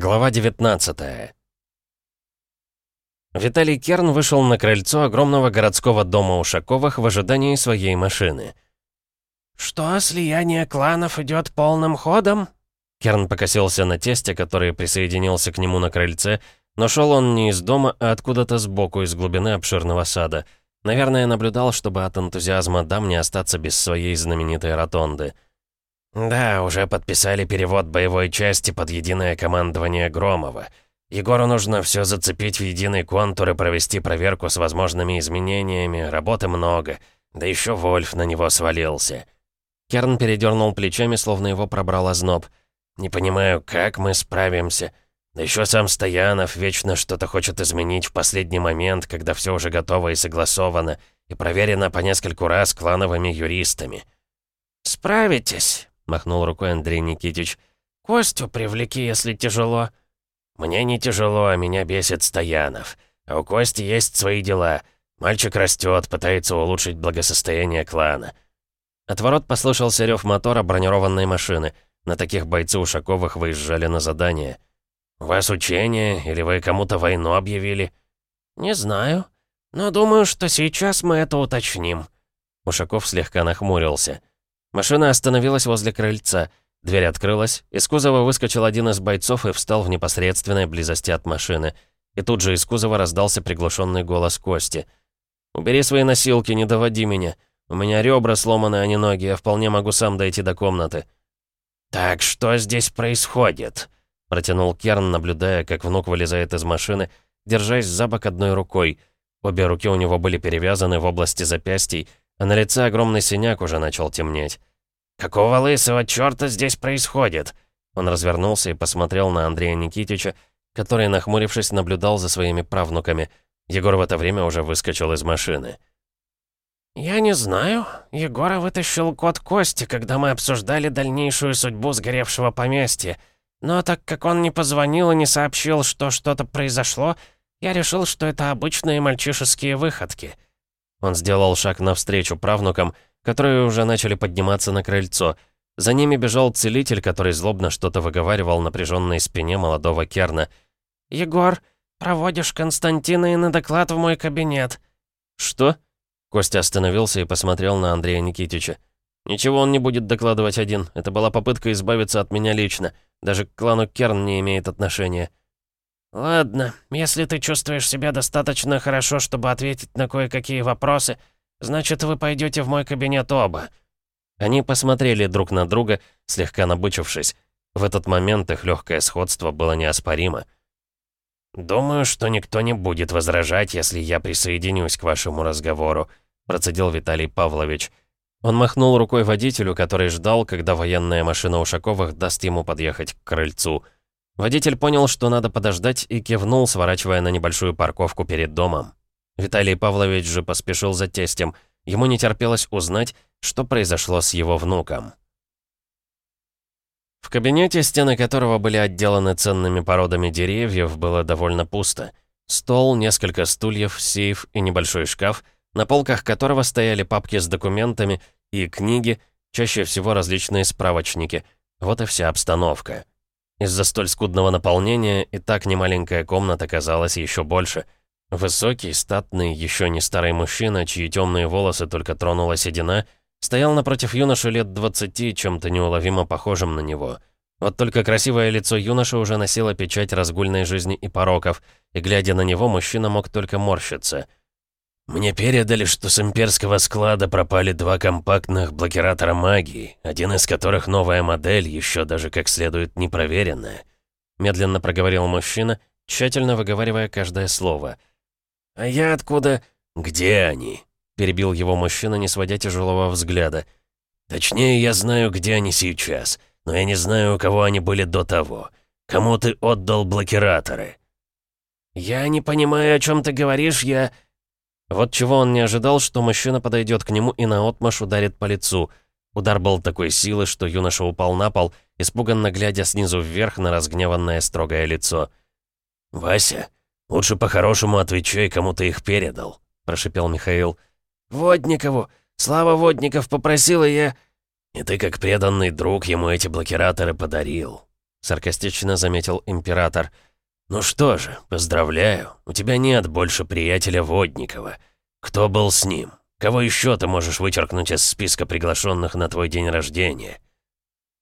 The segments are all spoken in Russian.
Глава 19 Виталий Керн вышел на крыльцо огромного городского дома Ушаковых в ожидании своей машины. «Что, слияние кланов идет полным ходом?» Керн покосился на тесте, который присоединился к нему на крыльце, но шел он не из дома, а откуда-то сбоку, из глубины обширного сада. Наверное, наблюдал, чтобы от энтузиазма дам не остаться без своей знаменитой ротонды. «Да, уже подписали перевод боевой части под единое командование Громова. Егору нужно все зацепить в единый контур и провести проверку с возможными изменениями, работы много. Да еще Вольф на него свалился». Керн передернул плечами, словно его пробрал озноб. «Не понимаю, как мы справимся?» Да еще сам Стоянов вечно что-то хочет изменить в последний момент, когда все уже готово и согласовано, и проверено по нескольку раз клановыми юристами. «Справитесь», — махнул рукой Андрей Никитич. «Костю привлеки, если тяжело». «Мне не тяжело, а меня бесит Стоянов. А у Кости есть свои дела. Мальчик растет, пытается улучшить благосостояние клана». От ворот послышался рев мотора бронированной машины. На таких бойцы Ушаковых выезжали на задание. «У вас учение, или вы кому-то войну объявили?» «Не знаю, но думаю, что сейчас мы это уточним». Ушаков слегка нахмурился. Машина остановилась возле крыльца. Дверь открылась, из кузова выскочил один из бойцов и встал в непосредственной близости от машины. И тут же из кузова раздался приглушенный голос Кости. «Убери свои носилки, не доводи меня. У меня ребра сломаны, а не ноги, я вполне могу сам дойти до комнаты». «Так что здесь происходит?» Протянул Керн, наблюдая, как внук вылезает из машины, держась за бок одной рукой. Обе руки у него были перевязаны в области запястий, а на лице огромный синяк уже начал темнеть. «Какого лысого чёрта здесь происходит?» Он развернулся и посмотрел на Андрея Никитича, который, нахмурившись, наблюдал за своими правнуками. Егор в это время уже выскочил из машины. «Я не знаю. Егора вытащил кот Кости, когда мы обсуждали дальнейшую судьбу сгоревшего поместья. Но так как он не позвонил и не сообщил, что что-то произошло, я решил, что это обычные мальчишеские выходки». Он сделал шаг навстречу правнукам, которые уже начали подниматься на крыльцо. За ними бежал целитель, который злобно что-то выговаривал напряженной спине молодого Керна. «Егор, проводишь Константина и на доклад в мой кабинет». «Что?» Костя остановился и посмотрел на Андрея Никитича. «Ничего он не будет докладывать один. Это была попытка избавиться от меня лично. Даже к клану Керн не имеет отношения». «Ладно, если ты чувствуешь себя достаточно хорошо, чтобы ответить на кое-какие вопросы, значит, вы пойдете в мой кабинет оба». Они посмотрели друг на друга, слегка набычившись. В этот момент их легкое сходство было неоспоримо. «Думаю, что никто не будет возражать, если я присоединюсь к вашему разговору», процедил Виталий Павлович. Он махнул рукой водителю, который ждал, когда военная машина Ушаковых даст ему подъехать к крыльцу. Водитель понял, что надо подождать, и кивнул, сворачивая на небольшую парковку перед домом. Виталий Павлович же поспешил за тестем. Ему не терпелось узнать, что произошло с его внуком. В кабинете, стены которого были отделаны ценными породами деревьев, было довольно пусто. Стол, несколько стульев, сейф и небольшой шкаф — на полках которого стояли папки с документами и книги, чаще всего различные справочники. Вот и вся обстановка. Из-за столь скудного наполнения и так немаленькая комната казалась еще больше. Высокий, статный, еще не старый мужчина, чьи темные волосы только тронула седина, стоял напротив юноши лет двадцати, чем-то неуловимо похожим на него. Вот только красивое лицо юноши уже носило печать разгульной жизни и пороков, и, глядя на него, мужчина мог только морщиться — «Мне передали, что с имперского склада пропали два компактных блокиратора магии, один из которых новая модель, еще даже как следует непроверенная», медленно проговорил мужчина, тщательно выговаривая каждое слово. «А я откуда...» «Где они?» перебил его мужчина, не сводя тяжелого взгляда. «Точнее, я знаю, где они сейчас, но я не знаю, у кого они были до того. Кому ты отдал блокираторы?» «Я не понимаю, о чем ты говоришь, я...» Вот чего он не ожидал, что мужчина подойдет к нему и наотмашь ударит по лицу. Удар был такой силы, что юноша упал на пол, испуганно глядя снизу вверх на разгневанное строгое лицо. «Вася, лучше по-хорошему отвечай, кому ты их передал», — прошипел Михаил. «Водникову! Слава Водников попросила я...» «И ты, как преданный друг, ему эти блокираторы подарил. саркастично заметил император. «Ну что же, поздравляю, у тебя нет больше приятеля Водникова. Кто был с ним? Кого еще ты можешь вычеркнуть из списка приглашенных на твой день рождения?»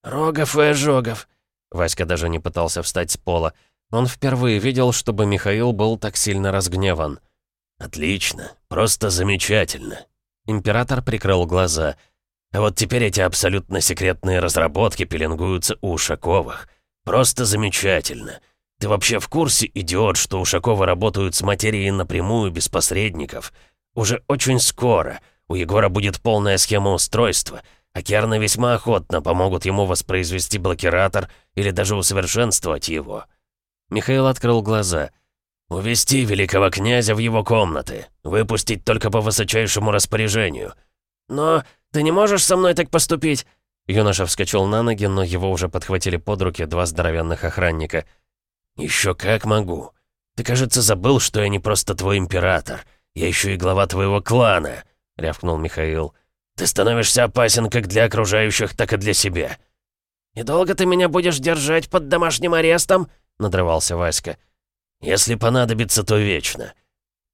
«Рогов и Ожогов». Васька даже не пытался встать с пола. Он впервые видел, чтобы Михаил был так сильно разгневан. «Отлично, просто замечательно». Император прикрыл глаза. «А вот теперь эти абсолютно секретные разработки пеленгуются у Ушаковых. Просто замечательно. Ты вообще в курсе, идиот, что Ушаковы работают с материей напрямую, без посредников? Уже очень скоро у Егора будет полная схема устройства, а Керны весьма охотно помогут ему воспроизвести блокиратор или даже усовершенствовать его». Михаил открыл глаза. «Увести великого князя в его комнаты. Выпустить только по высочайшему распоряжению». «Но ты не можешь со мной так поступить?» Юноша вскочил на ноги, но его уже подхватили под руки два здоровенных охранника. «Еще как могу. Ты, кажется, забыл, что я не просто твой император. Я еще и глава твоего клана», — рявкнул Михаил. «Ты становишься опасен как для окружающих, так и для себя». «И долго ты меня будешь держать под домашним арестом?» — надрывался Васька. «Если понадобится, то вечно».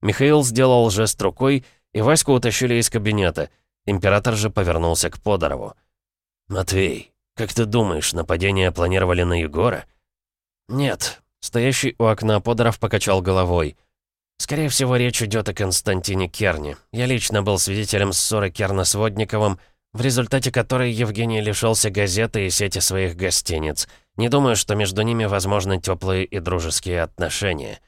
Михаил сделал жест рукой, и Ваську утащили из кабинета. Император же повернулся к Подорову. «Матвей, как ты думаешь, нападение планировали на Егора?» «Нет». Стоящий у окна Подоров покачал головой. «Скорее всего, речь идет о Константине Керне. Я лично был свидетелем ссоры Керна с Водниковым, в результате которой Евгений лишился газеты и сети своих гостиниц. Не думаю, что между ними возможны теплые и дружеские отношения».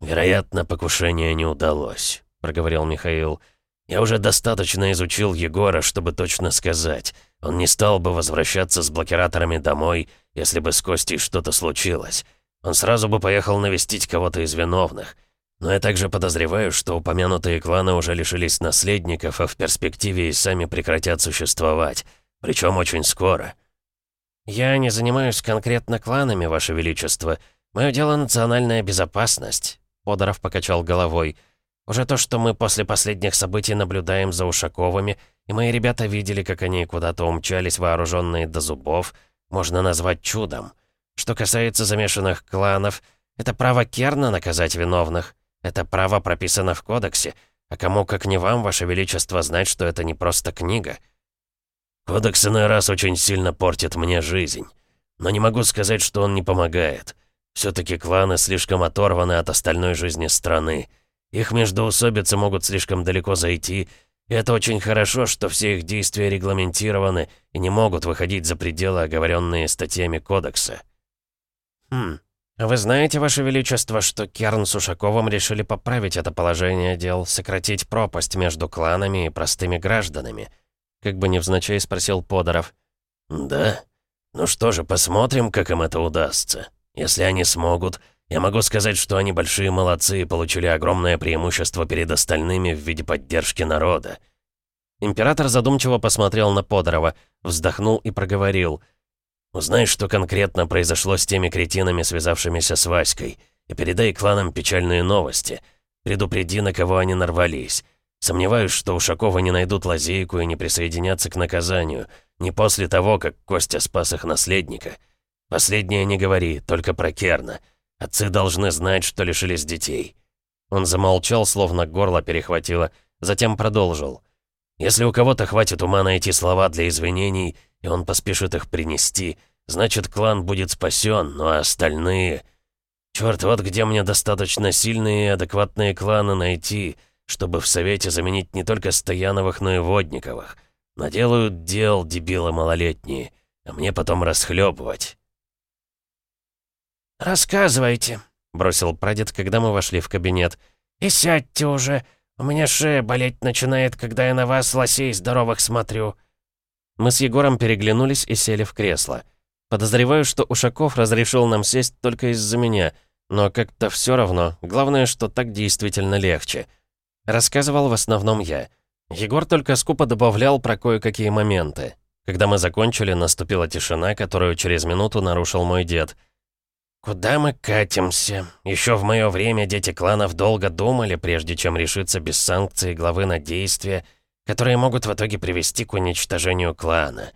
«Вероятно, покушение не удалось», — проговорил Михаил. «Я уже достаточно изучил Егора, чтобы точно сказать. Он не стал бы возвращаться с блокираторами домой, если бы с Костей что-то случилось. Он сразу бы поехал навестить кого-то из виновных. Но я также подозреваю, что упомянутые кланы уже лишились наследников, а в перспективе и сами прекратят существовать. Причем очень скоро. «Я не занимаюсь конкретно кланами, Ваше Величество. Мое дело — национальная безопасность», — Подоров покачал головой. «Уже то, что мы после последних событий наблюдаем за Ушаковыми, и мои ребята видели, как они куда-то умчались, вооруженные до зубов, можно назвать чудом». Что касается замешанных кланов, это право Керна наказать виновных. Это право прописано в кодексе. А кому, как не вам, ваше величество, знать, что это не просто книга? Кодекс иной раз очень сильно портит мне жизнь. Но не могу сказать, что он не помогает. Все-таки кланы слишком оторваны от остальной жизни страны. Их междоусобицы могут слишком далеко зайти, и это очень хорошо, что все их действия регламентированы и не могут выходить за пределы, оговоренные статьями кодекса. «Хм, вы знаете, Ваше Величество, что Керн с Ушаковым решили поправить это положение дел, сократить пропасть между кланами и простыми гражданами?» Как бы невзначай спросил Подоров. «Да? Ну что же, посмотрим, как им это удастся. Если они смогут, я могу сказать, что они большие молодцы и получили огромное преимущество перед остальными в виде поддержки народа». Император задумчиво посмотрел на Подорова, вздохнул и проговорил — Узнай, что конкретно произошло с теми кретинами, связавшимися с Васькой, и передай кланам печальные новости. Предупреди, на кого они нарвались. Сомневаюсь, что Ушакова не найдут лазейку и не присоединятся к наказанию, не после того, как Костя спас их наследника. Последнее не говори, только про Керна. Отцы должны знать, что лишились детей». Он замолчал, словно горло перехватило, затем продолжил. «Если у кого-то хватит ума найти слова для извинений, и он поспешит их принести, значит, клан будет спасен, ну а остальные... Черт, вот где мне достаточно сильные и адекватные кланы найти, чтобы в Совете заменить не только Стояновых, но и Водниковых. Наделают дел, дебилы малолетние, а мне потом расхлебывать. «Рассказывайте», — бросил прадед, когда мы вошли в кабинет. «И сядьте уже. У меня шея болеть начинает, когда я на вас, лосей здоровых, смотрю». Мы с Егором переглянулись и сели в кресло. Подозреваю, что Ушаков разрешил нам сесть только из-за меня, но как-то все равно, главное, что так действительно легче. Рассказывал в основном я. Егор только скупо добавлял про кое-какие моменты. Когда мы закончили, наступила тишина, которую через минуту нарушил мой дед. «Куда мы катимся? Еще в мое время дети кланов долго думали, прежде чем решиться без санкций главы на действия, которые могут в итоге привести к уничтожению клана.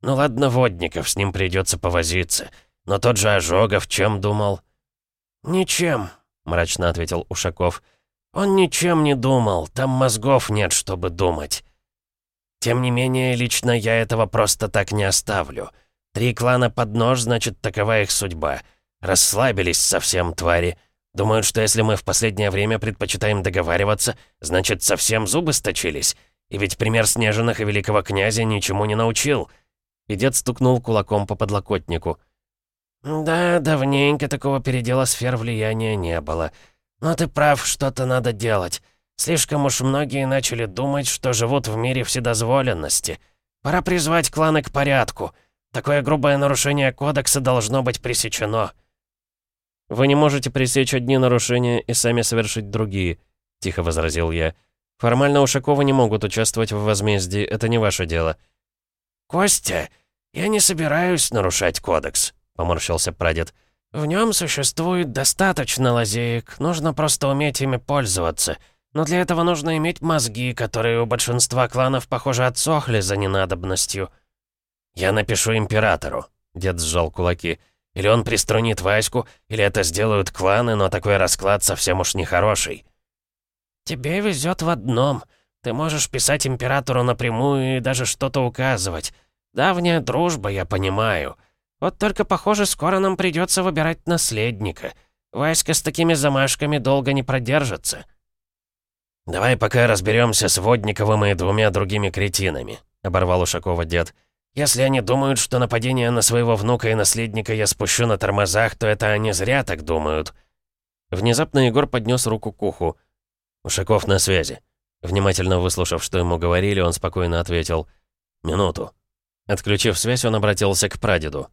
Ну ладно, Водников, с ним придется повозиться. Но тот же Ожогов чем думал?» «Ничем», — мрачно ответил Ушаков. «Он ничем не думал, там мозгов нет, чтобы думать». «Тем не менее, лично я этого просто так не оставлю. Три клана под нож, значит, такова их судьба. Расслабились совсем, твари. Думают, что если мы в последнее время предпочитаем договариваться, значит, совсем зубы сточились. И ведь пример Снежинах и великого князя ничему не научил». И дед стукнул кулаком по подлокотнику. «Да, давненько такого передела сфер влияния не было. Но ты прав, что-то надо делать. Слишком уж многие начали думать, что живут в мире вседозволенности. Пора призвать кланы к порядку. Такое грубое нарушение кодекса должно быть пресечено». «Вы не можете пресечь одни нарушения и сами совершить другие», — тихо возразил я. «Формально Ушаковы не могут участвовать в возмездии, это не ваше дело». «Костя, я не собираюсь нарушать кодекс», — поморщился прадед. «В нем существует достаточно лазеек, нужно просто уметь ими пользоваться. Но для этого нужно иметь мозги, которые у большинства кланов, похоже, отсохли за ненадобностью». «Я напишу императору», — дед сжал кулаки. Или он приструнит Ваську, или это сделают кланы, но такой расклад совсем уж нехороший. «Тебе везет в одном. Ты можешь писать императору напрямую и даже что-то указывать. Давняя дружба, я понимаю. Вот только, похоже, скоро нам придется выбирать наследника. Васька с такими замашками долго не продержится». «Давай пока разберемся с Водниковым и двумя другими кретинами», — оборвал Ушакова дед. Если они думают, что нападение на своего внука и наследника я спущу на тормозах, то это они зря так думают». Внезапно Егор поднес руку к уху. «Ушаков на связи». Внимательно выслушав, что ему говорили, он спокойно ответил. «Минуту». Отключив связь, он обратился к прадеду.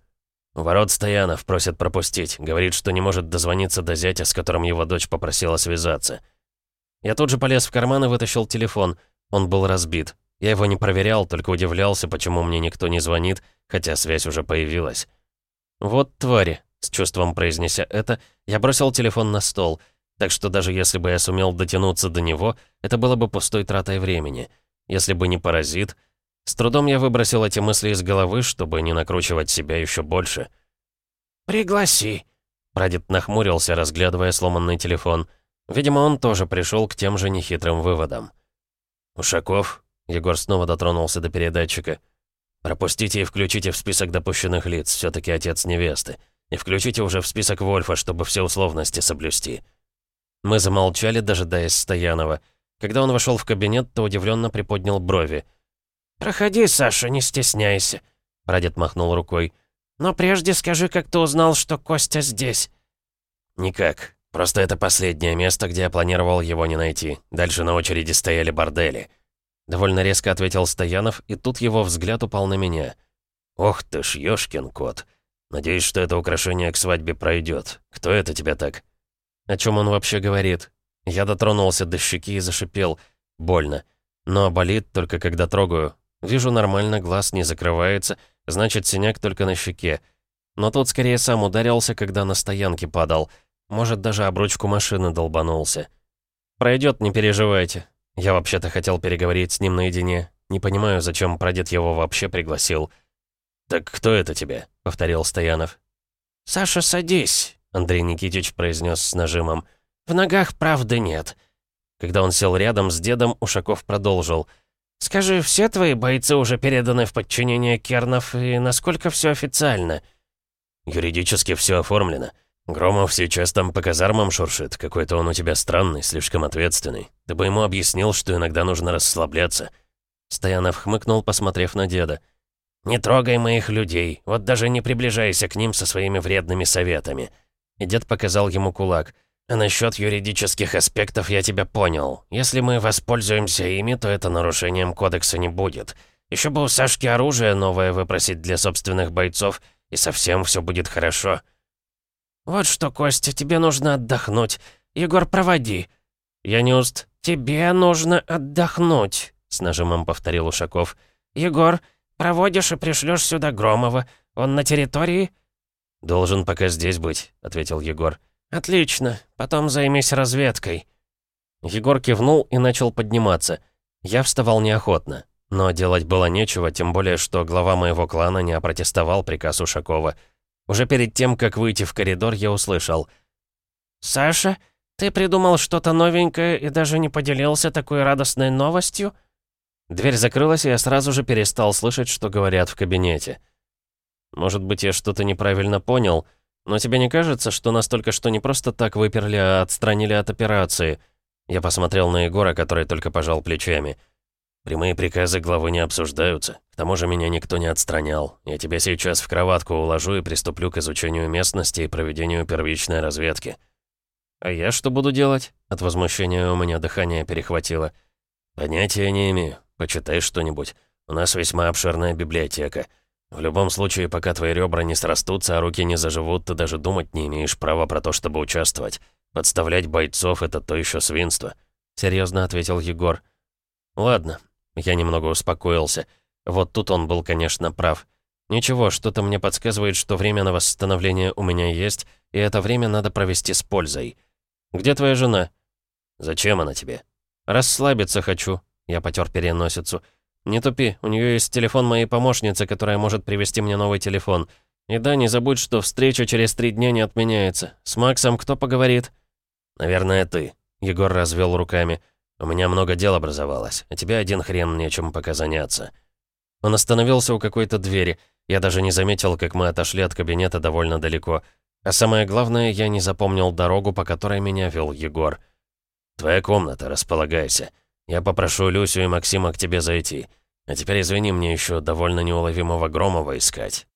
«Ворот Стоянов просит пропустить. Говорит, что не может дозвониться до зятя, с которым его дочь попросила связаться». Я тут же полез в карман и вытащил телефон. Он был разбит. Я его не проверял, только удивлялся, почему мне никто не звонит, хотя связь уже появилась. «Вот твари», — с чувством произнеся это, я бросил телефон на стол, так что даже если бы я сумел дотянуться до него, это было бы пустой тратой времени. Если бы не паразит... С трудом я выбросил эти мысли из головы, чтобы не накручивать себя еще больше. «Пригласи», — прадед нахмурился, разглядывая сломанный телефон. Видимо, он тоже пришел к тем же нехитрым выводам. «Ушаков, Егор снова дотронулся до передатчика. «Пропустите и включите в список допущенных лиц, все таки отец невесты. И включите уже в список Вольфа, чтобы все условности соблюсти». Мы замолчали, дожидаясь Стоянова. Когда он вошел в кабинет, то удивленно приподнял брови. «Проходи, Саша, не стесняйся», — прадед махнул рукой. «Но прежде скажи, как ты узнал, что Костя здесь?» «Никак. Просто это последнее место, где я планировал его не найти. Дальше на очереди стояли бордели. Довольно резко ответил Стоянов, и тут его взгляд упал на меня. «Ох ты ж, ёшкин кот. Надеюсь, что это украшение к свадьбе пройдет. Кто это тебя так?» «О чем он вообще говорит?» Я дотронулся до щеки и зашипел. Больно. Но болит только когда трогаю. Вижу нормально, глаз не закрывается, значит, синяк только на щеке. Но тут скорее сам ударился, когда на стоянке падал. Может, даже об ручку машины долбанулся. «Пройдет, не переживайте. Я вообще-то хотел переговорить с ним наедине. Не понимаю, зачем прадед его вообще пригласил. «Так кто это тебе?» — повторил Стоянов. «Саша, садись», — Андрей Никитич произнес с нажимом. «В ногах правды нет». Когда он сел рядом с дедом, Ушаков продолжил. «Скажи, все твои бойцы уже переданы в подчинение Кернов, и насколько все официально?» «Юридически все оформлено. Громов сейчас там по казармам шуршит. Какой-то он у тебя странный, слишком ответственный. Ты бы ему объяснил, что иногда нужно расслабляться». Стоянов хмыкнул, посмотрев на деда. «Не трогай моих людей. Вот даже не приближайся к ним со своими вредными советами». И дед показал ему кулак. «А насчет юридических аспектов я тебя понял. Если мы воспользуемся ими, то это нарушением кодекса не будет. Еще бы у Сашки оружие новое выпросить для собственных бойцов, и совсем все будет хорошо». «Вот что, Костя, тебе нужно отдохнуть. Егор, проводи». «Я не уст...» «Тебе нужно отдохнуть», — с нажимом повторил Ушаков. «Егор, проводишь и пришлешь сюда Громова. Он на территории?» «Должен пока здесь быть», — ответил Егор. «Отлично. Потом займись разведкой». Егор кивнул и начал подниматься. Я вставал неохотно. Но делать было нечего, тем более, что глава моего клана не опротестовал приказ Ушакова. Уже перед тем, как выйти в коридор, я услышал. «Саша, ты придумал что-то новенькое и даже не поделился такой радостной новостью?» Дверь закрылась, и я сразу же перестал слышать, что говорят в кабинете. Может быть, я что-то неправильно понял, но тебе не кажется, что настолько что не просто так выперли, а отстранили от операции? Я посмотрел на Егора, который только пожал плечами. Прямые приказы главы не обсуждаются. К тому же меня никто не отстранял. Я тебя сейчас в кроватку уложу и приступлю к изучению местности и проведению первичной разведки. А я что буду делать? От возмущения у меня дыхание перехватило. Понятия не имею. Почитай что-нибудь. У нас весьма обширная библиотека. В любом случае, пока твои ребра не срастутся, а руки не заживут, ты даже думать не имеешь права про то, чтобы участвовать. Подставлять бойцов — это то еще свинство. Серьезно ответил Егор. Ладно, я немного успокоился. Вот тут он был, конечно, прав. Ничего, что-то мне подсказывает, что время на восстановление у меня есть, и это время надо провести с пользой. Где твоя жена? Зачем она тебе? Расслабиться хочу. Я потер переносицу. Не тупи, у нее есть телефон моей помощницы, которая может привезти мне новый телефон. И да, не забудь, что встреча через три дня не отменяется. С Максом кто поговорит? Наверное, ты. Егор развел руками. У меня много дел образовалось, а тебе один хрен нечем пока заняться». Он остановился у какой-то двери. Я даже не заметил, как мы отошли от кабинета довольно далеко. А самое главное, я не запомнил дорогу, по которой меня вел Егор. «Твоя комната, располагайся. Я попрошу Люсю и Максима к тебе зайти. А теперь извини, мне еще довольно неуловимого Громова искать.